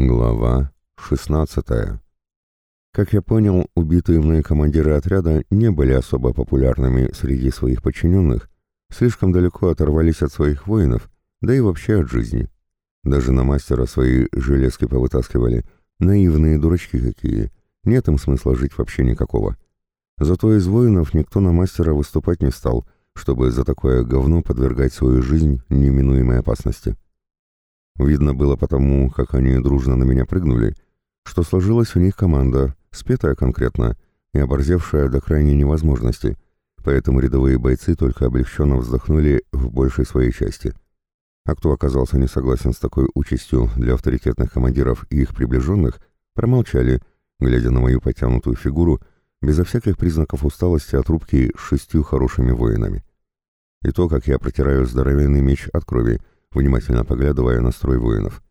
Глава 16. Как я понял, убитые мной командиры отряда не были особо популярными среди своих подчиненных, слишком далеко оторвались от своих воинов, да и вообще от жизни. Даже на мастера свои железки повытаскивали, наивные дурачки какие, нет им смысла жить вообще никакого. Зато из воинов никто на мастера выступать не стал, чтобы за такое говно подвергать свою жизнь неминуемой опасности. Видно было потому, как они дружно на меня прыгнули, что сложилась у них команда, спетая конкретно и оборзевшая до крайней невозможности, поэтому рядовые бойцы только облегченно вздохнули в большей своей части. А кто оказался не согласен с такой участью для авторитетных командиров и их приближенных, промолчали, глядя на мою потянутую фигуру, безо всяких признаков усталости от рубки с шестью хорошими воинами. И то, как я протираю здоровенный меч от крови, внимательно поглядывая на строй воинов.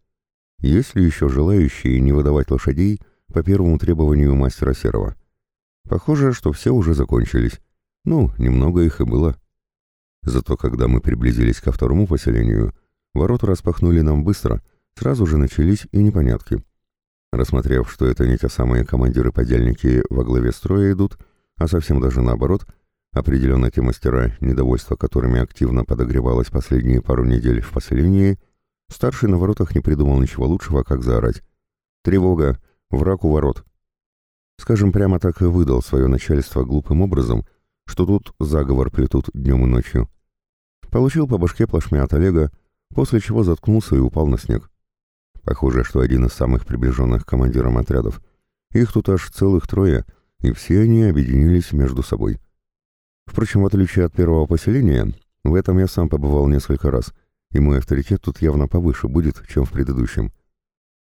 Есть ли еще желающие не выдавать лошадей по первому требованию мастера Серого? Похоже, что все уже закончились. Ну, немного их и было. Зато когда мы приблизились ко второму поселению, ворота распахнули нам быстро, сразу же начались и непонятки. Рассмотрев, что это не те самые командиры-подельники во главе строя идут, а совсем даже наоборот, Определенно те мастера, недовольство которыми активно подогревалось последние пару недель в поселении, старший на воротах не придумал ничего лучшего, как заорать. «Тревога! Враг у ворот!» Скажем, прямо так и выдал свое начальство глупым образом, что тут заговор плетут днем и ночью. Получил по башке плашмя от Олега, после чего заткнулся и упал на снег. Похоже, что один из самых приближенных командирам отрядов. Их тут аж целых трое, и все они объединились между собой. Впрочем, в отличие от первого поселения, в этом я сам побывал несколько раз, и мой авторитет тут явно повыше будет, чем в предыдущем.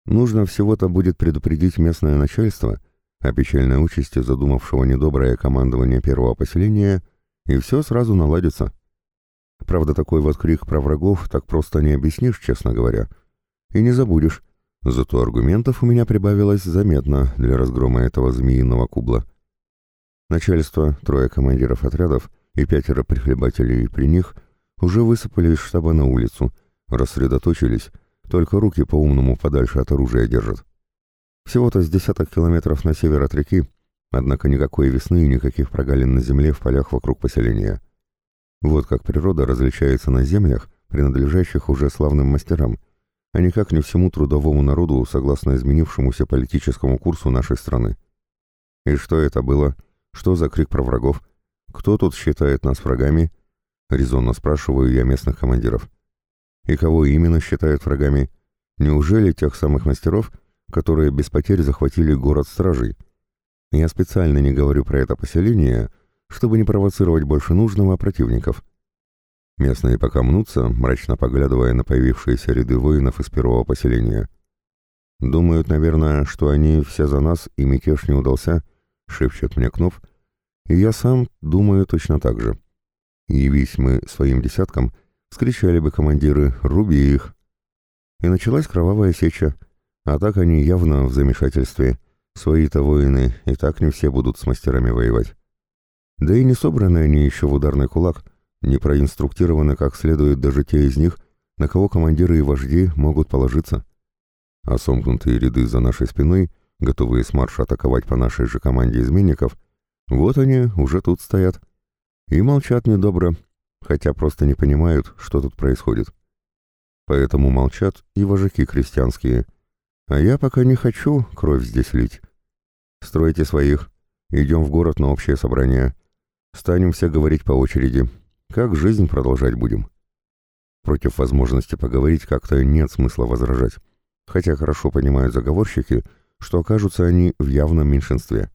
Нужно всего-то будет предупредить местное начальство о печальной участи задумавшего недоброе командование первого поселения, и все сразу наладится. Правда, такой вот крик про врагов так просто не объяснишь, честно говоря. И не забудешь. Зато аргументов у меня прибавилось заметно для разгрома этого змеиного кубла. Начальство, трое командиров отрядов и пятеро прихлебателей при них уже высыпали из штаба на улицу, рассредоточились, только руки по-умному подальше от оружия держат. Всего-то с десяток километров на север от реки, однако никакой весны и никаких прогалин на земле в полях вокруг поселения. Вот как природа различается на землях, принадлежащих уже славным мастерам, а никак не всему трудовому народу, согласно изменившемуся политическому курсу нашей страны. И что это было? Что за крик про врагов? Кто тут считает нас врагами? Резонно спрашиваю я местных командиров. И кого именно считают врагами? Неужели тех самых мастеров, которые без потерь захватили город стражей? Я специально не говорю про это поселение, чтобы не провоцировать больше нужного противников. Местные пока мнутся, мрачно поглядывая на появившиеся ряды воинов из первого поселения. Думают, наверное, что они все за нас и мятеж не удался —— шепчет мне Кнов, и я сам думаю точно так же. Явись мы своим десяткам, скричали бы командиры «Руби их!» И началась кровавая сеча, а так они явно в замешательстве. Свои-то воины и так не все будут с мастерами воевать. Да и не собраны они еще в ударный кулак, не проинструктированы как следует даже те из них, на кого командиры и вожди могут положиться. А сомкнутые ряды за нашей спиной — готовые с марша атаковать по нашей же команде изменников, вот они уже тут стоят. И молчат недобро, хотя просто не понимают, что тут происходит. Поэтому молчат и вожаки крестьянские. А я пока не хочу кровь здесь лить. Стройте своих. Идем в город на общее собрание. Станем все говорить по очереди. Как жизнь продолжать будем? Против возможности поговорить как-то нет смысла возражать. Хотя хорошо понимают заговорщики, что окажутся они в явном меньшинстве.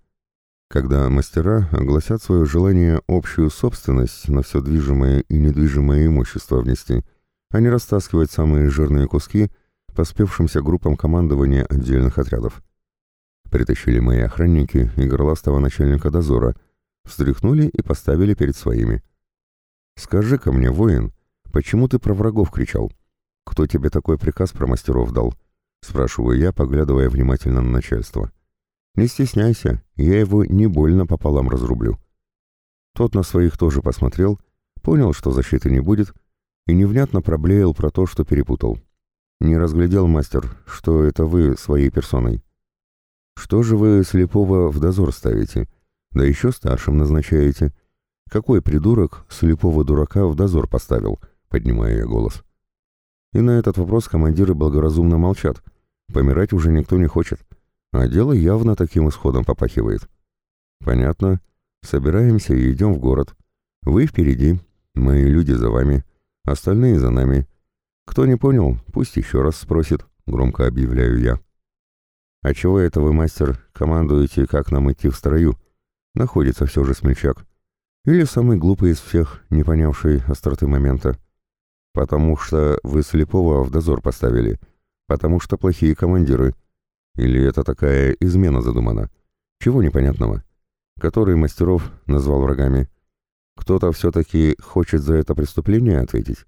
Когда мастера огласят свое желание общую собственность на все движимое и недвижимое имущество внести, а не растаскивать самые жирные куски поспевшимся группам командования отдельных отрядов. Притащили мои охранники и горластого начальника дозора, встряхнули и поставили перед своими. «Скажи-ка мне, воин, почему ты про врагов кричал? Кто тебе такой приказ про мастеров дал?» — спрашиваю я, поглядывая внимательно на начальство. «Не стесняйся, я его не больно пополам разрублю». Тот на своих тоже посмотрел, понял, что защиты не будет, и невнятно проблеял про то, что перепутал. Не разглядел мастер, что это вы своей персоной. Что же вы слепого в дозор ставите? Да еще старшим назначаете. Какой придурок слепого дурака в дозор поставил? Поднимая я голос. И на этот вопрос командиры благоразумно молчат. Помирать уже никто не хочет. А дело явно таким исходом попахивает. Понятно. Собираемся и идем в город. Вы впереди, мои люди за вами, остальные за нами. Кто не понял, пусть еще раз спросит, громко объявляю я. А чего это вы, мастер, командуете, как нам идти в строю? Находится все же смельчак. Или самый глупый из всех, не понявший остроты момента. Потому что вы слепого в дозор поставили. Потому что плохие командиры. Или это такая измена задумана? Чего непонятного? Который мастеров назвал врагами? Кто-то все-таки хочет за это преступление ответить?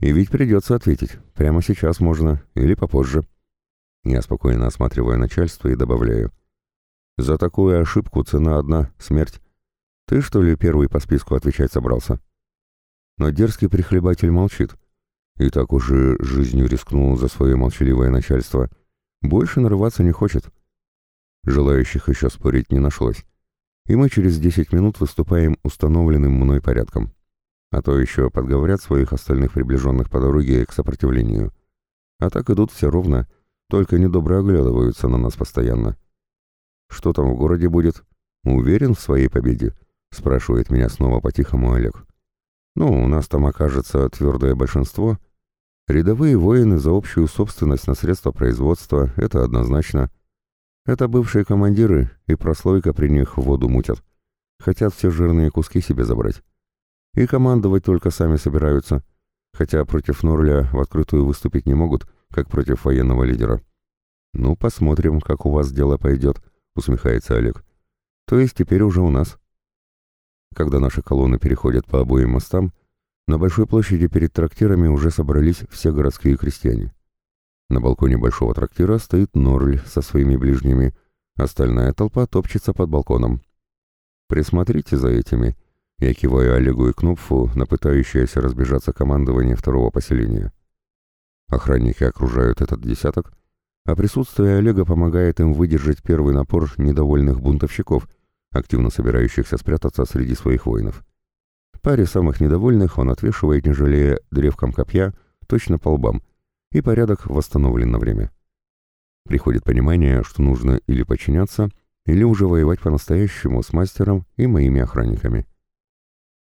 И ведь придется ответить. Прямо сейчас можно. Или попозже. Я спокойно осматриваю начальство и добавляю. За такую ошибку цена одна — смерть. Ты, что ли, первый по списку отвечать собрался? Но дерзкий прихлебатель молчит. И так уже жизнью рискнул за свое молчаливое начальство. Больше нарываться не хочет. Желающих еще спорить не нашлось. И мы через десять минут выступаем установленным мной порядком. А то еще подговорят своих остальных приближенных по дороге к сопротивлению. А так идут все ровно, только недобро оглядываются на нас постоянно. «Что там в городе будет? Уверен в своей победе?» — спрашивает меня снова по-тихому Олег. Ну, у нас там окажется твердое большинство. Рядовые воины за общую собственность на средства производства — это однозначно. Это бывшие командиры, и прослойка при них воду мутят. Хотят все жирные куски себе забрать. И командовать только сами собираются. Хотя против Норля в открытую выступить не могут, как против военного лидера. «Ну, посмотрим, как у вас дело пойдет», — усмехается Олег. «То есть теперь уже у нас». Когда наши колонны переходят по обоим мостам, на большой площади перед трактирами уже собрались все городские крестьяне. На балконе большого трактира стоит Норль со своими ближними, остальная толпа топчется под балконом. «Присмотрите за этими», — я киваю Олегу и Кнопфу на пытающееся разбежаться командование второго поселения. Охранники окружают этот десяток, а присутствие Олега помогает им выдержать первый напор недовольных бунтовщиков — активно собирающихся спрятаться среди своих воинов. Паре самых недовольных он отвешивает, не жалея древком копья, точно по лбам, и порядок восстановлен на время. Приходит понимание, что нужно или подчиняться, или уже воевать по-настоящему с мастером и моими охранниками.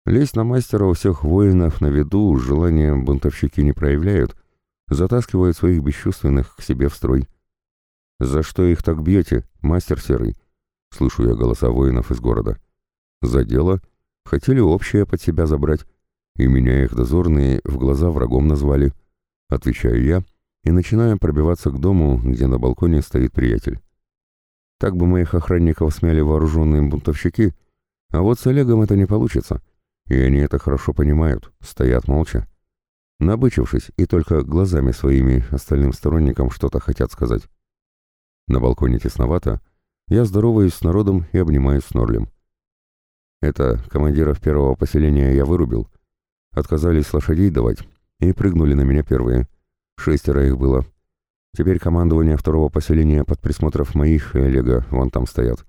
Лезть на мастера у всех воинов на виду желанием бунтовщики не проявляют, затаскивают своих бесчувственных к себе в строй. «За что их так бьете, мастер серый?» Слышу я голоса воинов из города. За дело хотели общее под себя забрать, и меня их дозорные в глаза врагом назвали. Отвечаю я и начинаю пробиваться к дому, где на балконе стоит приятель. Так бы моих охранников смяли вооруженные бунтовщики, а вот с Олегом это не получится, и они это хорошо понимают, стоят молча. Набычившись и только глазами своими остальным сторонникам что-то хотят сказать. На балконе тесновато, я здороваюсь с народом и обнимаюсь с Норлем. Это командиров первого поселения я вырубил. Отказались лошадей давать и прыгнули на меня первые. Шестеро их было. Теперь командование второго поселения под присмотров моих и Олега вон там стоят.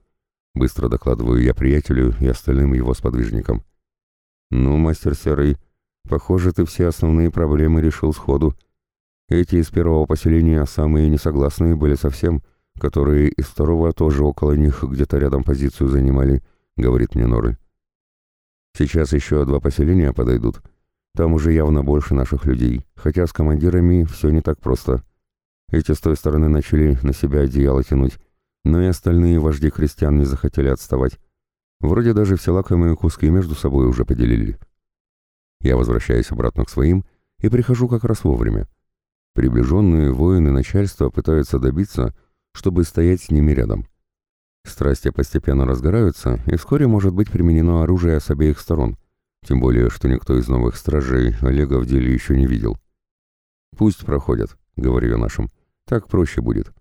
Быстро докладываю я приятелю и остальным его сподвижникам. «Ну, мастер Серый, похоже, ты все основные проблемы решил сходу. Эти из первого поселения самые несогласные были совсем, которые из второго тоже около них где-то рядом позицию занимали, говорит мне Норы. Сейчас еще два поселения подойдут. Там уже явно больше наших людей, хотя с командирами все не так просто. Эти с той стороны начали на себя одеяло тянуть, но и остальные вожди крестьян не захотели отставать. Вроде даже все лакомые куски между собой уже поделили. Я возвращаюсь обратно к своим и прихожу как раз вовремя. Приближенные воины начальства пытаются добиться, чтобы стоять с ними рядом. Страсти постепенно разгораются, и вскоре может быть применено оружие с обеих сторон, тем более, что никто из новых стражей Олега в деле еще не видел. «Пусть проходят», — говорю я нашим, — «так проще будет,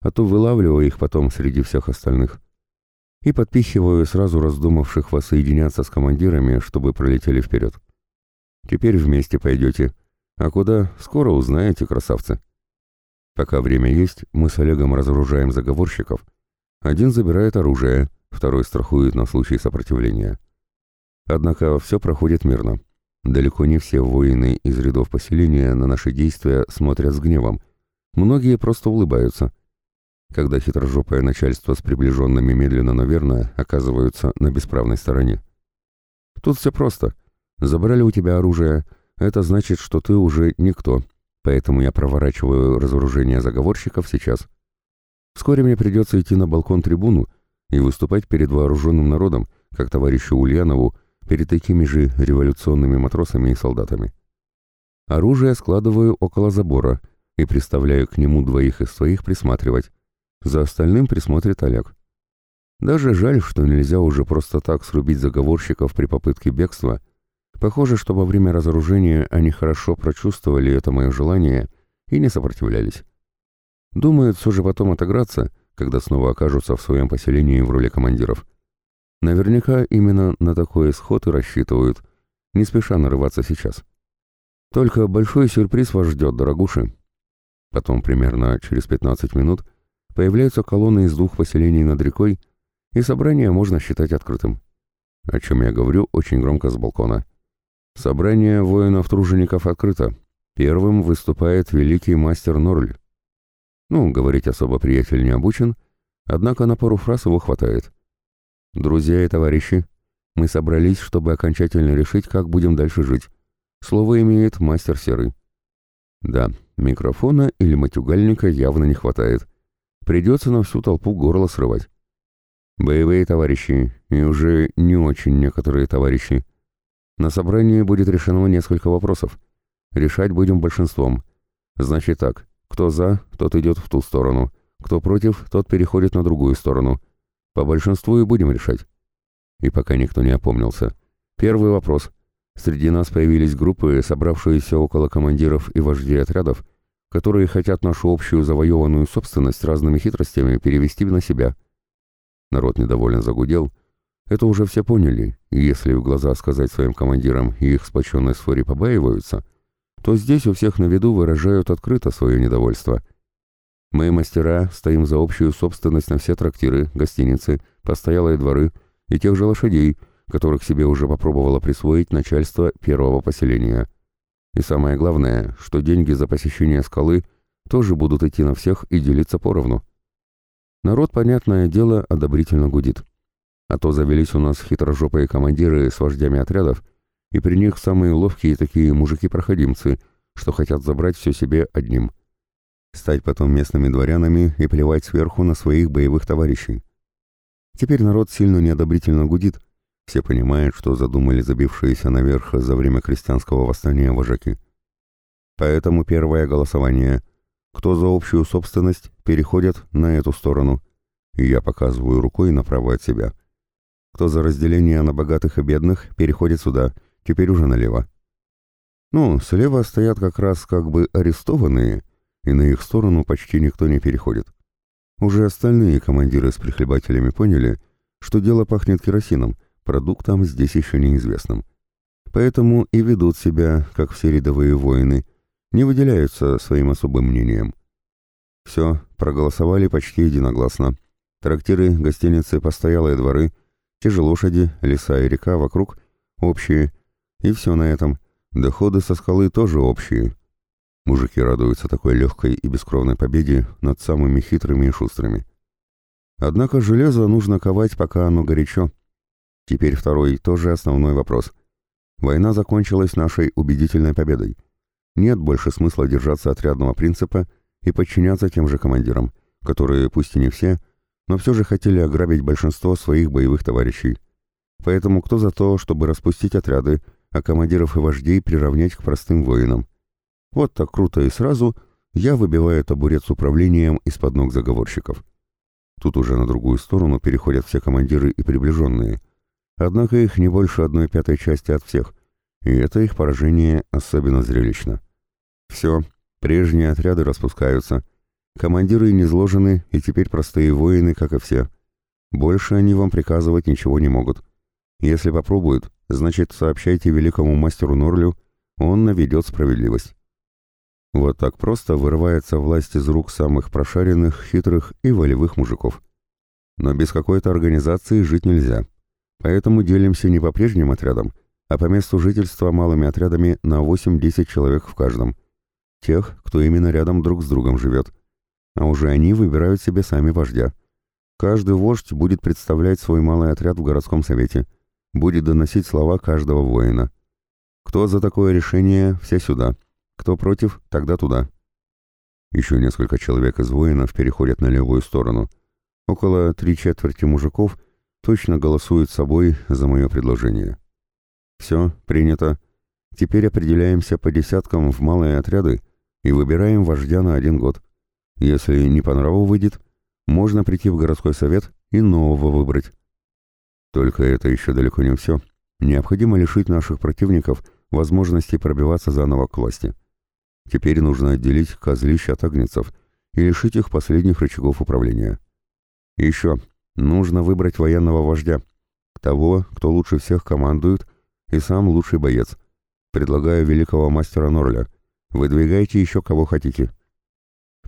а то вылавливаю их потом среди всех остальных». И подпихиваю сразу раздумавших воссоединяться с командирами, чтобы пролетели вперед. «Теперь вместе пойдете. А куда, скоро узнаете, красавцы». Пока время есть, мы с Олегом разоружаем заговорщиков. Один забирает оружие, второй страхует на случай сопротивления. Однако все проходит мирно. Далеко не все воины из рядов поселения на наши действия смотрят с гневом. Многие просто улыбаются. Когда хитрожопое начальство с приближенными медленно, но верно оказываются на бесправной стороне. Тут все просто. Забрали у тебя оружие, это значит, что ты уже никто, поэтому я проворачиваю разоружение заговорщиков сейчас. Вскоре мне придется идти на балкон-трибуну и выступать перед вооруженным народом, как товарищу Ульянову, перед такими же революционными матросами и солдатами. Оружие складываю около забора и приставляю к нему двоих из своих присматривать. За остальным присмотрит Олег. Даже жаль, что нельзя уже просто так срубить заговорщиков при попытке бегства. Похоже, что во время разоружения они хорошо прочувствовали это мое желание и не сопротивлялись. Думают все же потом отыграться, когда снова окажутся в своем поселении в роли командиров. Наверняка именно на такой исход и рассчитывают, не спеша нарываться сейчас. Только большой сюрприз вас ждет, дорогуши. Потом, примерно через 15 минут, появляются колонны из двух поселений над рекой, и собрание можно считать открытым. О чем я говорю очень громко с балкона. Собрание воинов-тружеников открыто. Первым выступает великий мастер Норль. Ну, говорить особо приятель не обучен, однако на пару фраз его хватает. «Друзья и товарищи, мы собрались, чтобы окончательно решить, как будем дальше жить. Слово имеет мастер Серый». Да, микрофона или матюгальника явно не хватает. Придется на всю толпу горло срывать. Боевые товарищи, и уже не очень некоторые товарищи. На собрании будет решено несколько вопросов. Решать будем большинством. Значит так, кто за, тот идет в ту сторону. Кто против, тот переходит на другую сторону. По большинству и будем решать. И пока никто не опомнился. Первый вопрос. Среди нас появились группы, собравшиеся около командиров и вождей отрядов, которые хотят нашу общую завоеванную собственность разными хитростями перевести на себя. Народ недовольно загудел. Это уже все поняли, и если в глаза сказать своим командирам и их сплоченной сфоре побаиваются, то здесь у всех на виду выражают открыто свое недовольство – мы, мастера, стоим за общую собственность на все трактиры, гостиницы, постоялые дворы и тех же лошадей, которых себе уже попробовало присвоить начальство первого поселения. И самое главное, что деньги за посещение скалы тоже будут идти на всех и делиться поровну. Народ, понятное дело, одобрительно гудит. А то завелись у нас хитрожопые командиры с вождями отрядов, и при них самые ловкие такие мужики-проходимцы, что хотят забрать все себе одним – стать потом местными дворянами и плевать сверху на своих боевых товарищей. Теперь народ сильно неодобрительно гудит, все понимают, что задумали забившиеся наверх за время крестьянского восстания вожаки. Поэтому первое голосование. Кто за общую собственность, переходят на эту сторону. И я показываю рукой направо от себя. Кто за разделение на богатых и бедных, переходит сюда, теперь уже налево. Ну, слева стоят как раз как бы арестованные, и на их сторону почти никто не переходит. Уже остальные командиры с прихлебателями поняли, что дело пахнет керосином, продуктом здесь еще неизвестным. Поэтому и ведут себя, как все рядовые воины, не выделяются своим особым мнением. Все, проголосовали почти единогласно. Трактиры, гостиницы, постоялые дворы, те же лошади, леса и река вокруг общие. И все на этом. Доходы со скалы тоже общие. Мужики радуются такой легкой и бескровной победе над самыми хитрыми и шустрыми. Однако железо нужно ковать, пока оно горячо. Теперь второй, тоже основной вопрос. Война закончилась нашей убедительной победой. Нет больше смысла держаться отрядного принципа и подчиняться тем же командирам, которые, пусть и не все, но все же хотели ограбить большинство своих боевых товарищей. Поэтому кто за то, чтобы распустить отряды, а командиров и вождей приравнять к простым воинам? Вот так круто и сразу я выбиваю табурет с управлением из-под ног заговорщиков. Тут уже на другую сторону переходят все командиры и приближенные. Однако их не больше одной пятой части от всех, и это их поражение особенно зрелищно. Все, прежние отряды распускаются. Командиры не изложены, и теперь простые воины, как и все. Больше они вам приказывать ничего не могут. Если попробуют, значит, сообщайте великому мастеру Норлю, он наведет справедливость. Вот так просто вырывается власть из рук самых прошаренных, хитрых и волевых мужиков. Но без какой-то организации жить нельзя. Поэтому делимся не по прежним отрядам, а по месту жительства малыми отрядами на 8-10 человек в каждом. Тех, кто именно рядом друг с другом живет. А уже они выбирают себе сами вождя. Каждый вождь будет представлять свой малый отряд в городском совете, будет доносить слова каждого воина. Кто за такое решение, все сюда. Кто против, тогда туда. Еще несколько человек из воинов переходят на левую сторону. Около три четверти мужиков точно голосуют собой за мое предложение. Все, принято. Теперь определяемся по десяткам в малые отряды и выбираем вождя на один год. Если не по нраву выйдет, можно прийти в городской совет и нового выбрать. Только это еще далеко не все. Необходимо лишить наших противников возможности пробиваться заново к власти. Теперь нужно отделить козлищ от огнецов и лишить их последних рычагов управления. Еще нужно выбрать военного вождя, того, кто лучше всех командует и сам лучший боец. Предлагаю великого мастера Норля. Выдвигайте еще кого хотите.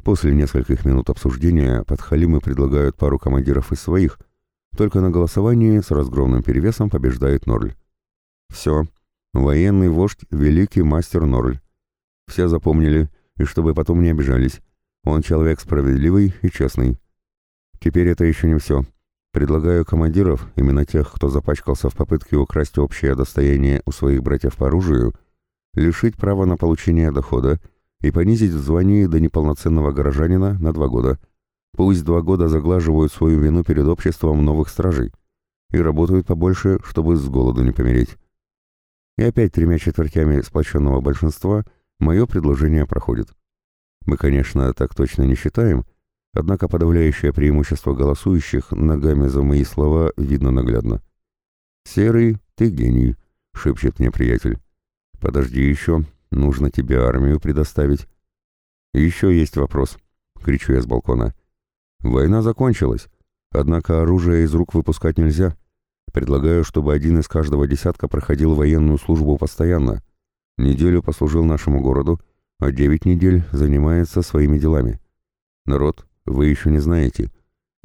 После нескольких минут обсуждения подхалимы предлагают пару командиров из своих, только на голосовании с разгромным перевесом побеждает Норль. Все. Военный вождь — великий мастер Норль. Все запомнили, и чтобы потом не обижались. Он человек справедливый и честный. Теперь это еще не все. Предлагаю командиров, именно тех, кто запачкался в попытке украсть общее достояние у своих братьев по оружию, лишить права на получение дохода и понизить в звании до неполноценного горожанина на два года. Пусть два года заглаживают свою вину перед обществом новых стражей и работают побольше, чтобы с голоду не помереть. И опять тремя четвертями сплоченного большинства мое предложение проходит. Мы, конечно, так точно не считаем, однако подавляющее преимущество голосующих ногами за мои слова видно наглядно. «Серый, ты гений», — шепчет мне приятель. «Подожди еще, Нужно тебе армию предоставить. еще есть вопрос, кричу я с балкона. Война закончилась, однако оружие из рук выпускать нельзя. Предлагаю, чтобы один из каждого десятка проходил военную службу постоянно. Неделю послужил нашему городу, а девять недель занимается своими делами. Народ, вы еще не знаете.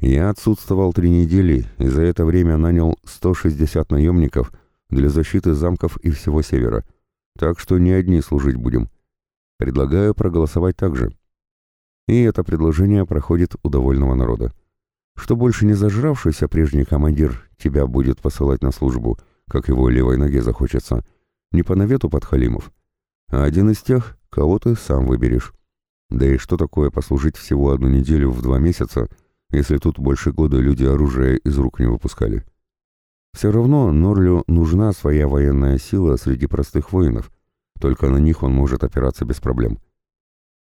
Я отсутствовал три недели и за это время нанял 160 наемников для защиты замков и всего севера. Так что не одни служить будем. Предлагаю проголосовать так же. И это предложение проходит у довольного народа. Что больше не зажравшийся прежний командир тебя будет посылать на службу, как его левой ноге захочется, не по навету подхалимов, а один из тех, кого ты сам выберешь. Да и что такое послужить всего одну неделю в два месяца, если тут больше года люди оружие из рук не выпускали? Все равно Норлю нужна своя военная сила среди простых воинов, только на них он может опираться без проблем.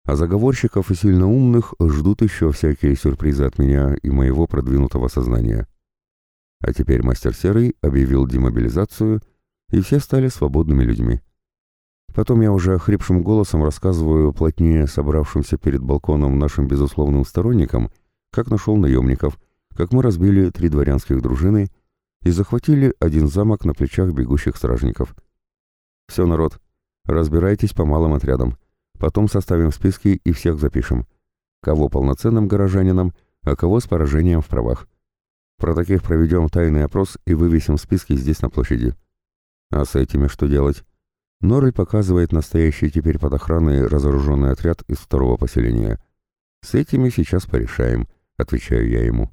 А заговорщиков и сильно умных ждут еще всякие сюрпризы от меня и моего продвинутого сознания. А теперь мастер Серый объявил демобилизацию, и все стали свободными людьми. Потом я уже хрипшим голосом рассказываю плотнее собравшимся перед балконом нашим безусловным сторонникам, как нашел наемников, как мы разбили три дворянских дружины и захватили один замок на плечах бегущих стражников. Все, народ, разбирайтесь по малым отрядам. Потом составим списки и всех запишем. Кого полноценным горожанином, а кого с поражением в правах. Про таких проведем тайный опрос и вывесим списки здесь на площади. А с этими что делать? Норрель показывает настоящий теперь под охраной разоруженный отряд из второго поселения. С этими сейчас порешаем, отвечаю я ему.